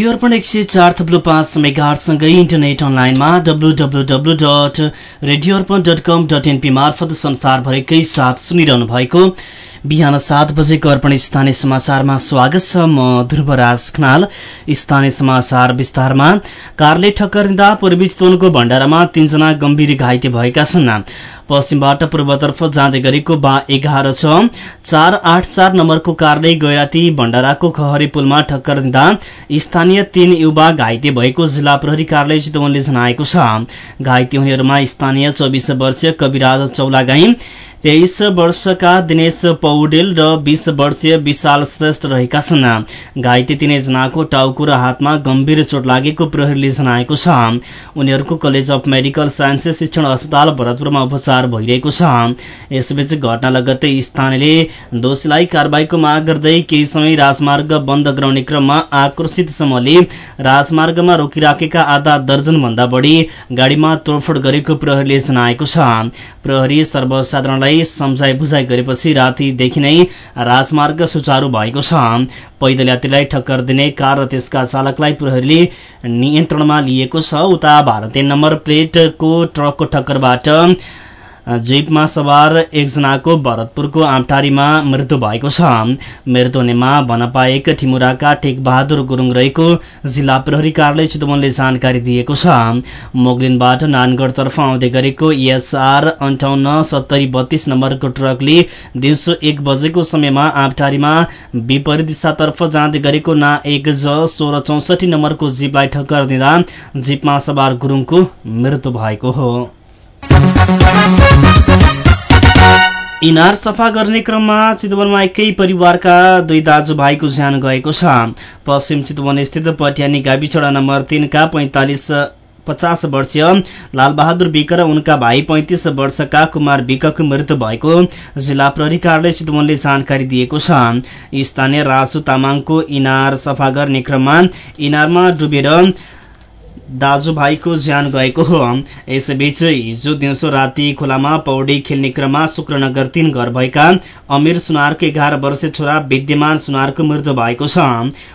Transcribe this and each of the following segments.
Radio अर्पण एक सय चार थप्लो पाँच मेगाहरूसँगै इन्टरनेट अनलाइनमा W W W dot radio Arpan dot com dot NP मार्फत संसारभरिकै साथ सुनिरहनु भएको बिहान सात बजेको अर्पण स्थानीय समाचारमा स्वागत छ म ध्रुवराज खनाल। स्थानीय समाचार विस्तारमा कारले ठक्कर दिँदा पूर्वी चितवनको भण्डारामा तीनजना गम्भीर घाइते भएका छन्। पश्चिमबाट पूर्वतर्फ जाँदै गरेको बा एघार छ। चार आठ चार नम्बरको कारले गैराती भण्डाराको खहरे पुलमा ठक्कर दिँदा स्थानीय तीन युवा घाइते भएको जिल्ला प्रहरी कार्यालय चितवनले जनाएको छ। घाइते हुनेहरूमा स्थानीय चौबिस वर्षीय कविराज चौलागाई तेइस वर्षका दिनेश पौडेल र बीस वर्षीय विशाल श्रेष्ठ रहेका छन्। घाइते तीनैजनाको टाउको र हातमा गम्भीर चोट लागेको प्रहरीले जनाएको छ। उनीहरूको कलेज अफ मेडिकल साइन्सेस शिक्षण अस्पताल भरतपुरमा उपचार भइरहेको छ। यसबीच घटना लगत्तै स्थानीयले दोषीलाई कारवाहीको माग गर्दै केही समय राजमार्ग बन्द गराउने क्रममा आक्रोशित समूहले राजमार्गमा रोकिराखेका आधा दर्जन भन्दा बढी गाडीमा तोडफोड गरेको प्रहरीले जनाएको छ। प्रहरी सर्वसाधारणलाई सम्झाइ बुझाइ गरेपछि रातिदेखि नै राजमार्ग सुचारू भएको छ। पैदल यात्रीलाई ठक्कर दिने कार र त्यसका चालकलाई प्रहरीले नियन्त्रणमा लिएको छ। उता भारतीय नम्बर प्लेटको ट्रकको ठक्करबाट जीपमा सवार एकजनाको भरतपुरको आमटारीमा मृत्यु भएको छ। मृत्यु हुनेमा बनपाएक ठिमुराका टेकबहादुर गुरुङ रहेको जिल्ला प्रहरी कार्यालय चितवनले जानकारी दिएको छ। मोगलिनबाट नानगढतर्फ आउँदै गरेको एसआर अन्ठाउन्न सत्तरी बत्तीस नम्बरको ट्रकले दिउँसो एक बजेको समयमा आमटारीमा विपरीत दिशातर्फ जाँदै गरेको ना एक ज सोह्र चौसठी नम्बरको जीपलाई ठक्कर दिँदा जीपमा सवार गुरुङको मृत्यु भएको हो। इनार सफा गर्ने क्रममा चितवनमा एकै परिवारका दुई दाजुभाइको ज्यान गएको छ। पश्चिम चितवन स्थित पटियानी गाविछोडा नम्बर तीनका पैंतालिस पचास वर्षीय लालबहादुर विक र उनका भाइ पैंतिस वर्षका कुमार विकको मृत्यु भएको जिल्ला प्रहरी चितवनले जानकारी दिएको छ। स्थानीय राजु तामाङको इनार सफा गर्ने क्रममा इनारमा डुबेर दाजुभाइको ज्यान गएको हो। यसबीच हिजो दिउँसो राति खोलामा पौडी खेल्ने क्रममा शुक्रनगर तीन घर भएका अमीर सुनारको एघार वर्षीय छोरा विद्यमान सुनारको मृत्यु भएको छ।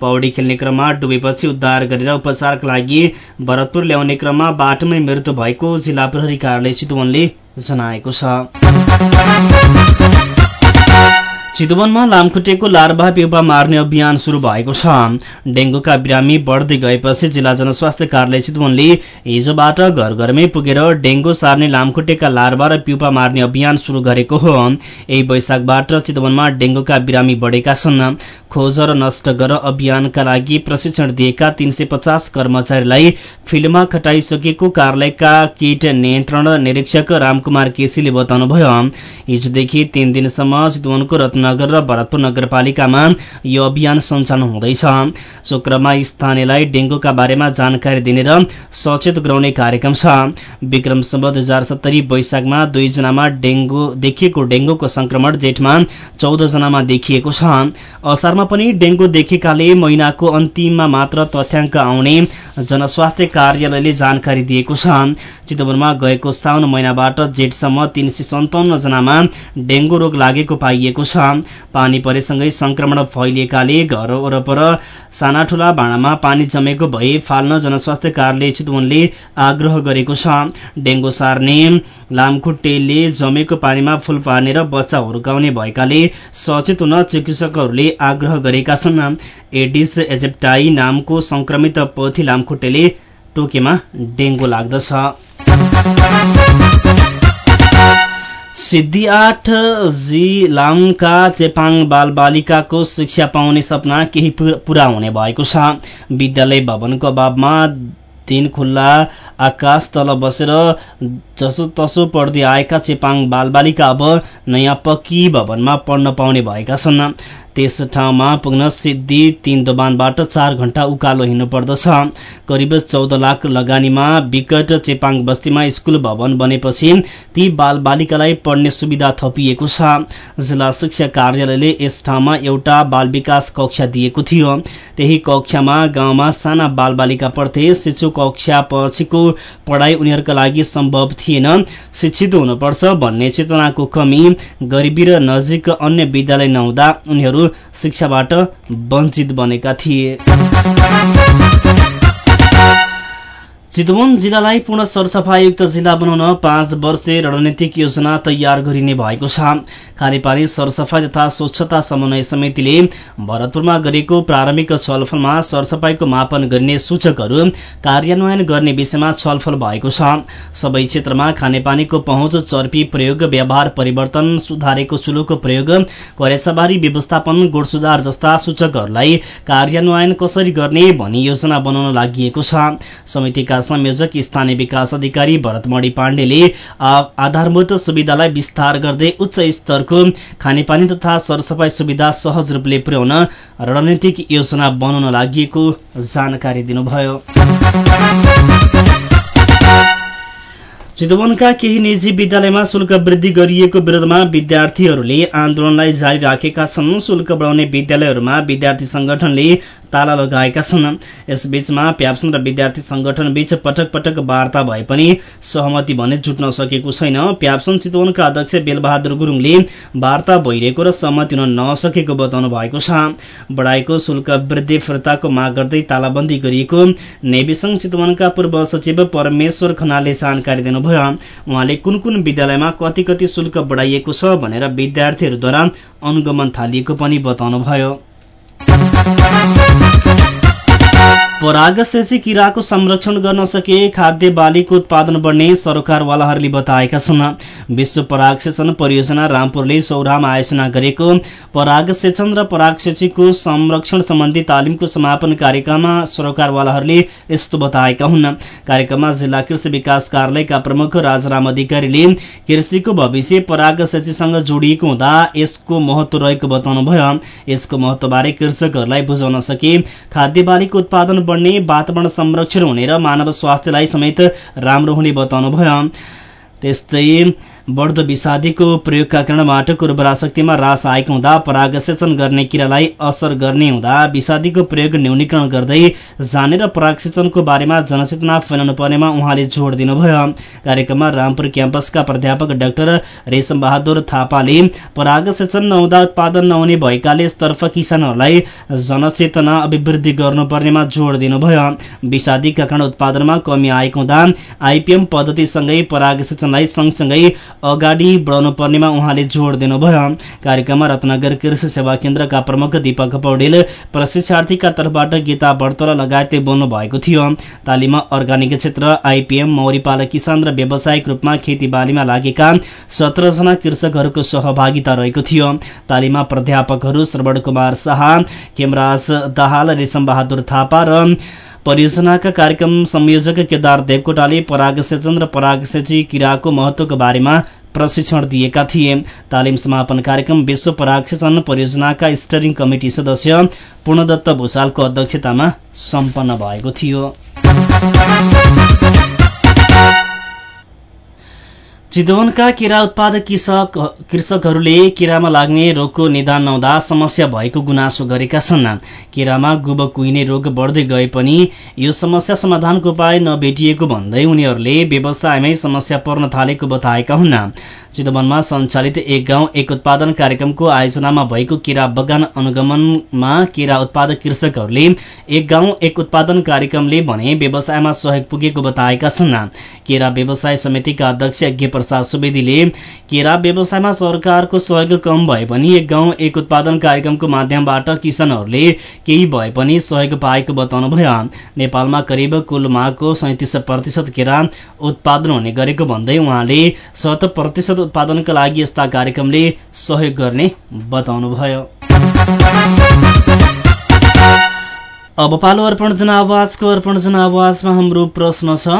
पौडी खेल्ने क्रममा डुबेपछि उद्धार गरेर उपचारका लागि भरतपुर ल्याउने क्रममा बाटोमै मृत्यु भएको जिल्ला प्रहरी कार्यालय चितवनले जनाएको छ। चितवनमा लामखुट्टेको लार्भा पेपा मार्ने अभियान शुरू भएको छ। डेंगूका बिरामी बढ्दै गएपछि जिल्ला जनस्वास्थ्य कार्यालय चितवनले हिजोबाट घर घरमै पुगेर डेंगू सार्ने लामखुट्टेका लार्भा र पिउपा मार्ने अभियान शुरू गरेको हो। यही वैशाखबाट चितवनमा डेंगूका बिरामी बढेका छन्। खोज र नष्ट गर अभियानका लागि प्रशिक्षण दिएका तीन कर्मचारीलाई फिल्डमा खटाइसकेको कार्यालयका कीट नियन्त्रण निरीक्षक रामकुमार केसीले बताउनुभयो। हिजोदेखि तीन दिनसम्म चितवनको रत्न नगर र भरतपुर नगरपालिकामा यो अभियान सञ्चालन हुँदैछ। सो क्रममा स्थानीयलाई डेंगूका बारेमा जानकारी दिने र सचेत गराउने कार्यक्रम छ। विक्रम सम्ब दुई हजार सत्तरी वैशाखमा दुईजनामा डेंगू देखिएको डेंगूको संक्रमण जेठमा चौध जनामा देखिएको छ। असारमा पनि डेंगू देखेकाले महिनाको अन्तिममा मात्र तथ्याङ्क आउने जनस्वास्थ्य कार्यालयले जानकारी दिएको छ। चितवनमा गएको साउन महिनाबाट जेठसम्म तीन सय सन्ताउन्न जनामा डेंगू रोग लागेको पाइएको छ। पानी परेसँगै संक्रमण फैलिएकाले घर वरपर साना ठूला भाँडामा पानी जमेको भए फाल्न जनस्वास्थ्य कार्यालय चितवनले आग्रह गरेको छ। डेंगू सार्ने लामखुट्टेले जमेको पानीमा फूल पार्ने र बच्चा हुर्काउने भएकाले सचेत हुन चिकित्सकहरूले आग्रह गरेका छन्। एडिस एजेप्टाई नामको संक्रमित पोथी लामखुट्टेले टोकेमा डेंगू लाग्दछ। सिद्धि आठ जिलामका चेपाङ बालबालिकाको शिक्षा पाउने सपना केही पूरा हुने भएको छ। विद्यालय भवनको अभावमा दिन खुल्ला आकाश तल बसेर जसो तसो पढ्दै आएका चेपाङ बालबालिका अब नयाँ पक्की भवनमा पढ्न पाउने भएका छन्। त्यस ठाउँमा पुग्न सिद्धि तीन दोबानबाट चार घण्टा उकालो हिँड्नु पर्दछ करिब चौध लाख लगानीमा विकट चेपाङ बस्तीमा स्कूल भवन बनेपछि ती बाल बालिकालाई पढ्ने सुविधा थपिएको छ। जिल्ला शिक्षा कार्यालयले यस ठाउँमा एउटा बाल विकास कक्षा दिएको थियो। त्यही कक्षामा गाउँमा साना बाल बालिका पढ्थे। शिशु कक्षा पछिको पढाइ उनीहरूका लागि सम्भव थिएन। शिक्षित हुनुपर्छ भन्ने चेतनाको कमी। गरिबी र नजिक अन्य विद्यालय नहुँदा उनीहरू शिक्षाबाट वञ्चित बनेका थिए। चितवन जिल्लालाई पूर्ण सरसफाइयुक्त जिल्ला बनाउन पाँच वर्षे रणनीतिक योजना तयार गरिने भएको छ। खानेपानी सरसफाई तथा स्वच्छता समन्वय समितिले भरतपुरमा गरेको प्रारम्भिक छलफलमा सरसफाईको मापन गरिने सूचकहरू कार्यान्वयन गर्ने विषयमा छलफल भएको छ। सबै क्षेत्रमा खानेपानीको पहुँच चर्पी प्रयोग व्यवहार परिवर्तन सुधारेको चुलोको प्रयोग करेसाबारी व्यवस्थापन गुण सुधार जस्ता सूचकहरूलाई कार्यान्वयन कसरी गर्ने भनी योजना बनाउन लागि समितिका संयोजक स्थानीय विकास अधिकारी भरतमणी पाण्डेले आधारभूत सुविधालाई विस्तार गर्दै उच्च स्तरको खानेपानी तथा सरसफाई सुविधा सहज रूपले पुर्याउन रणनीतिक योजना बनाउन लागि जानकारी दिनुभयो। चितवनका केही निजी विद्यालयमा शुल्क वृद्धि गरिएको विरोधमा विद्यार्थीहरूले आन्दोलनलाई जारी राखेका छन्। शुल्क बढाउने विद्यालयहरूमा विद्यार्थी संगठनले ताला लगाएका छन्। यसबीचमा प्याप्सन र विद्यार्थी संगठन बीच पटक पटक वार्ता भए पनि सहमति भने जुट्न सकेको छैन। प्याप्सन चितवनका अध्यक्ष बेलबहादुर गुरूङले वार्ता भइरहेको र सहमति हुन नसकेको बताउनु भएको छ। बढाएको शुल्क वृद्धि फिर्ताको माग गर्दै तालाबन्दी गरिएको नेविसंघ चितवनका पूर्व सचिव परमेश्वर खनालले जानकारी दिनुभयो। उहाँले कुन कुन विद्यालयमा कति कति शुल्क बढाइएको छ भनेर विद्यार्थीहरूद्वारा अनुगमन थालिएको पनि बताउनुभयो। परागसेची किराको संरक्षण गर्न सके खाद्य बालीको उत्पादन बढ्ने सरकारवालाहरूले बताएका छन्। विश्व परागसेचन परियोजना रामपुरले सौरामा आयोजना गरेको परागसेचन र परागसेचीको संरक्षण सम्बन्धी तालिमको समापन कार्यक्रममा सरकारवालाहरूले यस्तो बताएका हुन्। कार्यक्रममा जिल्ला कृषि विकास कार्यालयका प्रमुख राजाराम अधिकारीले कृषिको भविष्य परागसेचीसँग जोडिएको हुँदा यसको महत्व रहेको बताउनुभयो। यसको महत्वबारे कृषकहरूलाई बुझाउन सके खाद्य बालीको उत्पादन बढ्ने वातावरण संरक्षण हुने र मानव स्वास्थ्यलाई समेत राम्रो हुने बताउनुभयो। त्यस्तै बढ्दो विषादीको प्रयोगका कारण माटोको उर्वरा शक्तिमा ह्रास आएको हुँदा परागसेचन गर्ने किरालाई असर गर्ने हुँदा विषादीको प्रयोग न्यूनीकरण गर्दै जाने र परागसेचनको बारेमा जनचेतना फैलाउनु पर्नेमा उहाँले जोड़ दिनुभयो। कार्यक्रममा रामपुर क्याम्पसका प्राध्यापक डाक्टर रेशम बहादुर थापाले परागसेचन नहुँदा उत्पादन नहुने भएकाले यसतर्फ किसानहरूलाई जनचेतना अभिवृद्धि गर्नुपर्नेमा जोड़ दिनुभयो। विषादीका कारण उत्पादनमा कमी आएको हुँदा आइपिएम पद्धतिसँगै परागसेचनलाई सँगसँगै अगाडि बढाउनु पर्नेमा उहाँले जोड़ दिनुभयो। कार्यक्रममा रत्नगर कृषि सेवा केन्द्रका प्रमुख दीपक पौडेल प्रशिक्षार्थीका तर्फबाट गीता बर्तल लगायतले बोल्नु भएको थियो। तालिममा अर्ग्यानिक क्षेत्र आइपीएम मौरीपाल किसान र व्यावसायिक रूपमा खेतीबालीमा लागेका सत्रजना कृषकहरूको सहभागिता रहेको थियो। तालिममा प्राध्यापकहरू श्रवण कुमार शाह खेमराज दाहाल रेशम बहादुर थापा र परियोजनाका कार्यक्रम संयोजक केदार देवकोटाले परागसेचन र परागसेची किराको महत्वको बारेमा प्रशिक्षण दिएका थिए। तालिम समापन कार्यक्रम विश्व परागसेचन परियोजनाका स्टरिङ कमिटी सदस्य पूर्णदत्त भूषालको अध्यक्षतामा सम्पन्न भएको थियो। चितवनका केरा उत्पादक कृषकहरूले केरामा लाग्ने रोगको निदान नहुँदा समस्या भएको गुनासो गरेका छन्। केरामा कुहिने रोग बढ्दै गए पनि यो समस्या समाधानको उपाय नभेटिएको भन्दै उनीहरूले व्यवसायमै समस्या पर्न थालेको बताएका हुन्। चितवनमा सञ्चालित एक गाउँ एक उत्पादन कार्यक्रमको आयोजनामा भएको केरा बगान अनुगमनमा केरा उत्पादक कृषकहरूले एक गाउँ एक उत्पादन कार्यक्रमले भने व्यवसायमा सहयोग पुगेको बताएका छन्। केरा व्यवसाय समितिका अध्यक्ष यज्ञ प्रसाद सुवेदीले केरा व्यवसायमा सरकारको सहयोग कम भए पनि एक गाउँ एक उत्पादन कार्यक्रमको माध्यमबाट किसानहरूले केही भए पनि सहयोग पाएको बताउनुभयो। नेपालमा करिब कुल माघको सैतिस प्रतिशत केरा उत्पादन हुने गरेको भन्दै उहाँले शत प्रतिशत उत्पादनका लागि यस्ता कार्यक्रमले सहयोग गर्ने बताउनुभयो। अब पालो अर्पण जनावाजको अर्पण जनावाजमा हाम्रो प्रश्न छ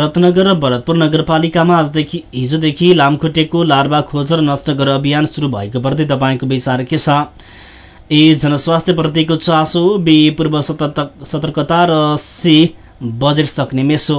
रत्नगर र भरतपुर नगरपालिकामा आजदेखि हिजोदेखि लामखुट्टेको लार्वा खोज र नष्ट गर अभियान सुरु भएको प्रति तपाईँको विचार के छ? ए जनस्वास्थ्य प्रतिको चासो बी पूर्व सतर्कता र सी बजेट सक्ने मेसो।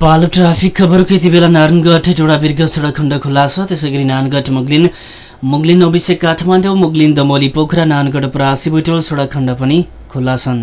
पालो ट्राफिक खबरको यति बेला नारायणगढ हेटौँडा बिर्ग सडक खण्ड खुल्ला छ। त्यसै गरी नानगढ मुगलिन मुगलिन अभिषेक काठमाडौँ मुगलिन दमोली पोखरा नानगढ परासी बुटोल सडक खण्ड पनि खुल्ला छन्।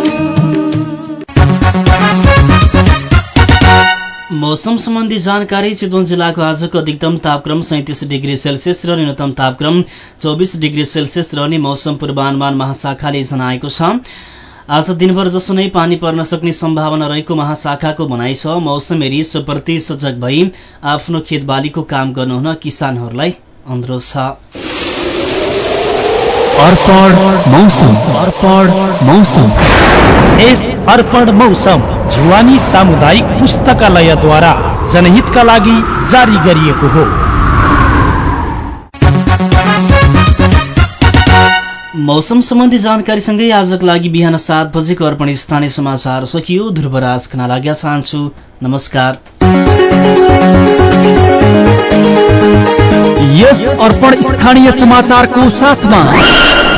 मौसम सम्बन्धी जानकारी चितवन जिल्लाको आजको अधिकतम तापक्रम सैतिस डिग्री सेल्सियस र न्यूनतम तापक्रम चौबिस डिग्री सेल्सियस रहने मौसम पूर्वानुमान महाशाखाले जनाएको छ। आज दिनभर जसो नै पानी पर्न सक्ने सम्भावना रहेको महाशाखाको भनाइ छ। मौसम रिसप्रति सजग भई आफ्नो खेतबालीको काम गर्नुहुन किसानहरूलाई अनुरोध छ। अर्पण मौसम। अर्पण मौसम। यस अर्पण मौसम जुवानी सामुदायिक पुस्तकालयद्वारा जनहितका लागि जारी गरिएको हो। मौसम सम्बन्धी जानकारीसँगै आजको लागि बिहान सात बजेको अर्पण स्थानीय समाचार सकियो। ध्रुवराज खना लाग्या चाहन्छु। नमस्कार। यस अर्पण स्थानीय समाचारको साथमा